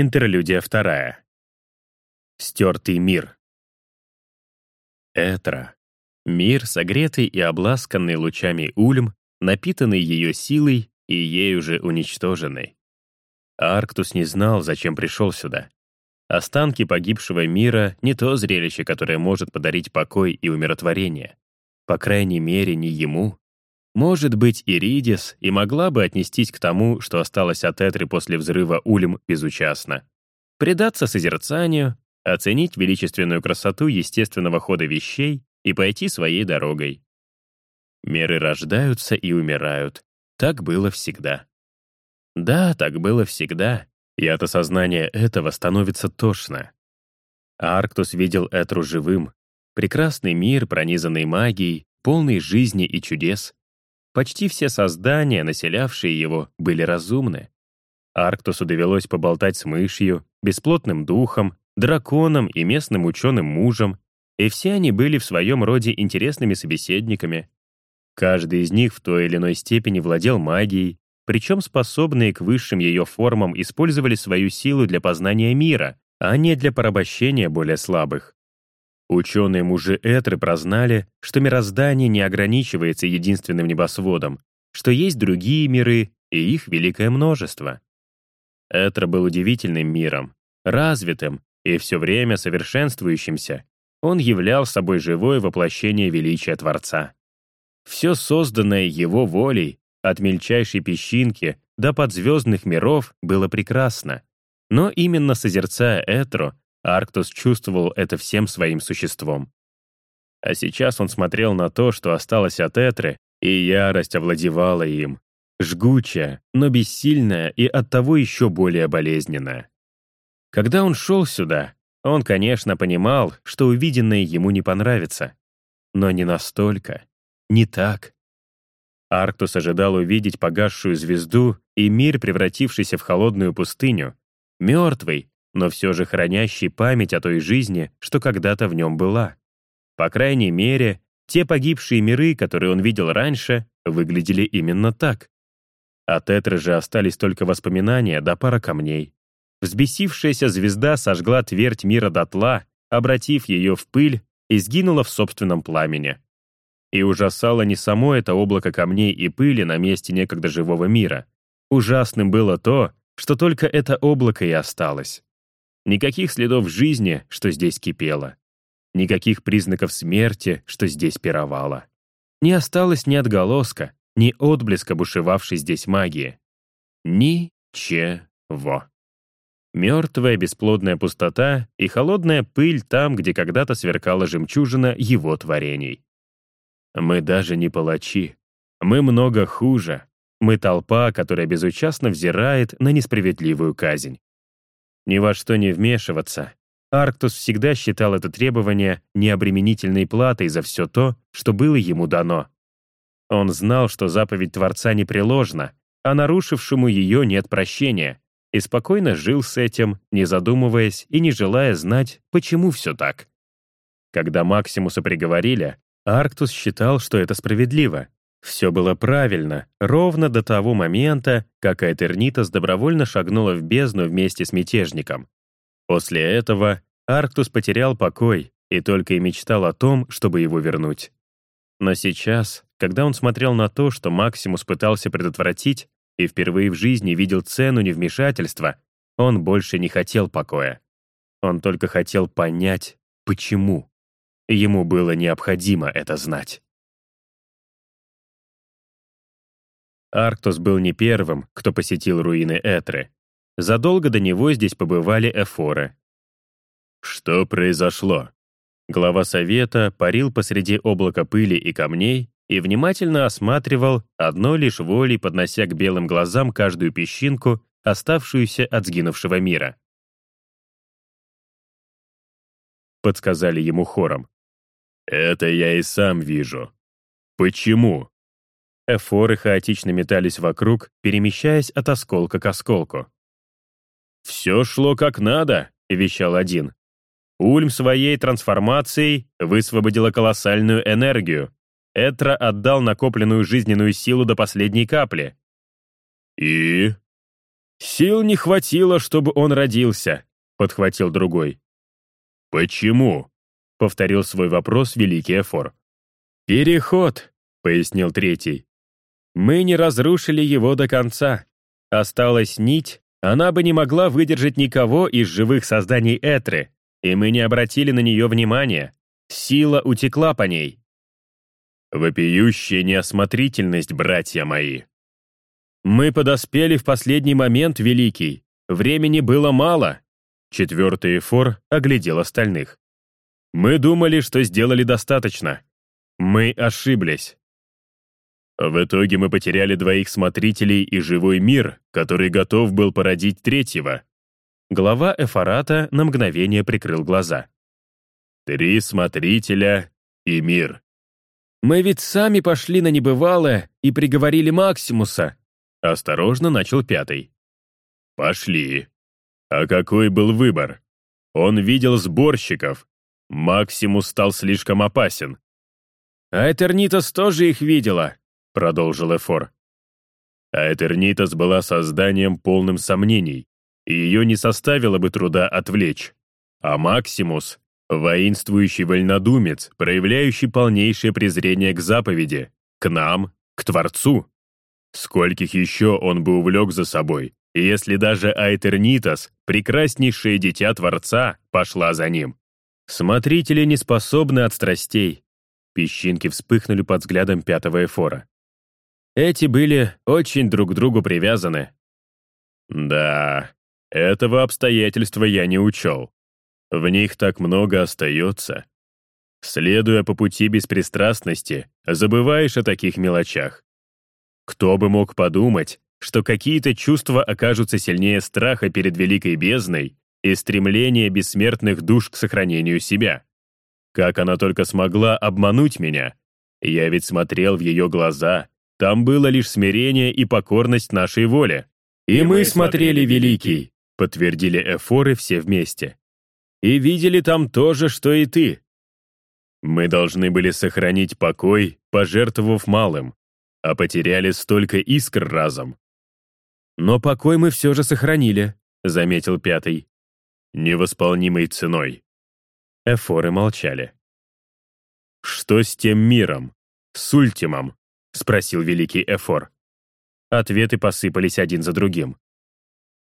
Интерлюдия вторая. Стертый мир. Этра. Мир, согретый и обласканный лучами ульм, напитанный ее силой и ей уже уничтоженный. Арктус не знал, зачем пришел сюда. Останки погибшего мира — не то зрелище, которое может подарить покой и умиротворение. По крайней мере, не ему. Может быть, Иридис и могла бы отнестись к тому, что осталось от Этры после взрыва Ульм безучастно. Предаться созерцанию, оценить величественную красоту естественного хода вещей и пойти своей дорогой. Миры рождаются и умирают. Так было всегда. Да, так было всегда, и от осознания этого становится тошно. Арктус видел Этру живым. Прекрасный мир, пронизанный магией, полный жизни и чудес. Почти все создания, населявшие его, были разумны. Арктусу довелось поболтать с мышью, бесплотным духом, драконом и местным ученым мужем, и все они были в своем роде интересными собеседниками. Каждый из них в той или иной степени владел магией, причем способные к высшим ее формам использовали свою силу для познания мира, а не для порабощения более слабых. Ученые мужи Этры прознали, что мироздание не ограничивается единственным небосводом, что есть другие миры, и их великое множество. Этра был удивительным миром, развитым и все время совершенствующимся. Он являл собой живое воплощение величия Творца. Все созданное его волей от мельчайшей песчинки до подзвездных миров было прекрасно. Но именно созерцая Этру, Арктус чувствовал это всем своим существом. А сейчас он смотрел на то, что осталось от Этры, и ярость овладевала им. Жгучая, но бессильная и оттого еще более болезненная. Когда он шел сюда, он, конечно, понимал, что увиденное ему не понравится. Но не настолько, не так. Арктус ожидал увидеть погасшую звезду и мир, превратившийся в холодную пустыню, мертвый, но все же хранящий память о той жизни, что когда-то в нем была. По крайней мере, те погибшие миры, которые он видел раньше, выглядели именно так. От Этры же остались только воспоминания да пара камней. Взбесившаяся звезда сожгла твердь мира дотла, обратив ее в пыль и сгинула в собственном пламени. И ужасало не само это облако камней и пыли на месте некогда живого мира. Ужасным было то, что только это облако и осталось. Никаких следов жизни, что здесь кипело. Никаких признаков смерти, что здесь пировало. Не осталось ни отголоска, ни отблеска бушевавшей здесь магии. Ничего. Мертвая бесплодная пустота и холодная пыль там, где когда-то сверкала жемчужина его творений. Мы даже не палачи. Мы много хуже. Мы толпа, которая безучастно взирает на несправедливую казнь. Ни во что не вмешиваться. Арктус всегда считал это требование необременительной платой за все то, что было ему дано. Он знал, что заповедь Творца непреложна, а нарушившему ее нет прощения, и спокойно жил с этим, не задумываясь и не желая знать, почему все так. Когда Максимуса приговорили, Арктус считал, что это справедливо. Все было правильно, ровно до того момента, как Этернитас добровольно шагнула в бездну вместе с мятежником. После этого Арктус потерял покой и только и мечтал о том, чтобы его вернуть. Но сейчас, когда он смотрел на то, что Максимус пытался предотвратить, и впервые в жизни видел цену невмешательства, он больше не хотел покоя. Он только хотел понять, почему. Ему было необходимо это знать. Арктус был не первым, кто посетил руины Этры. Задолго до него здесь побывали эфоры. Что произошло? Глава совета парил посреди облака пыли и камней и внимательно осматривал, одной лишь волей поднося к белым глазам каждую песчинку, оставшуюся от сгинувшего мира. Подсказали ему хором. «Это я и сам вижу. Почему?» Эфоры хаотично метались вокруг, перемещаясь от осколка к осколку. «Все шло как надо», — вещал один. Ульм своей трансформацией высвободила колоссальную энергию. Этра отдал накопленную жизненную силу до последней капли. «И?» «Сил не хватило, чтобы он родился», — подхватил другой. «Почему?» — повторил свой вопрос великий Эфор. «Переход», — пояснил третий. «Мы не разрушили его до конца. Осталась нить, она бы не могла выдержать никого из живых созданий Этры, и мы не обратили на нее внимания. Сила утекла по ней». «Вопиющая неосмотрительность, братья мои», «Мы подоспели в последний момент, Великий. Времени было мало». Четвертый эфор оглядел остальных. «Мы думали, что сделали достаточно. Мы ошиблись». В итоге мы потеряли двоих смотрителей и живой мир, который готов был породить третьего. Глава Эфората на мгновение прикрыл глаза. Три смотрителя и мир. «Мы ведь сами пошли на небывалое и приговорили Максимуса», Осторожно начал пятый. «Пошли. А какой был выбор? Он видел сборщиков. Максимус стал слишком опасен». «А Этернитас тоже их видела», — продолжил Эфор. А Этернитас была созданием полным сомнений, и ее не составило бы труда отвлечь. А Максимус — воинствующий вольнодумец, проявляющий полнейшее презрение к заповеди, к нам, к Творцу. Скольких еще он бы увлек за собой, если даже Айтернитас, прекраснейшее дитя Творца, пошла за ним. Смотрители не способны от страстей. Песчинки вспыхнули под взглядом пятого эфора. Эти были очень друг к другу привязаны. Да, этого обстоятельства я не учел. В них так много остается. Следуя по пути беспристрастности, забываешь о таких мелочах. Кто бы мог подумать, что какие-то чувства окажутся сильнее страха перед великой бездной и стремления бессмертных душ к сохранению себя. Как она только смогла обмануть меня? Я ведь смотрел в ее глаза, там было лишь смирение и покорность нашей воле. И, и мы смотрели, Великий, подтвердили эфоры все вместе. И видели там то же, что и ты. Мы должны были сохранить покой, пожертвовав малым а потеряли столько искр разом. «Но покой мы все же сохранили», — заметил пятый. «Невосполнимой ценой». Эфоры молчали. «Что с тем миром? С Ультимом?» — спросил великий Эфор. Ответы посыпались один за другим.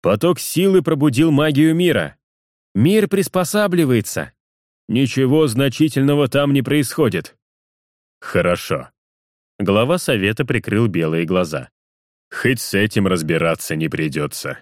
«Поток силы пробудил магию мира. Мир приспосабливается. Ничего значительного там не происходит». «Хорошо. Глава совета прикрыл белые глаза. «Хоть с этим разбираться не придется».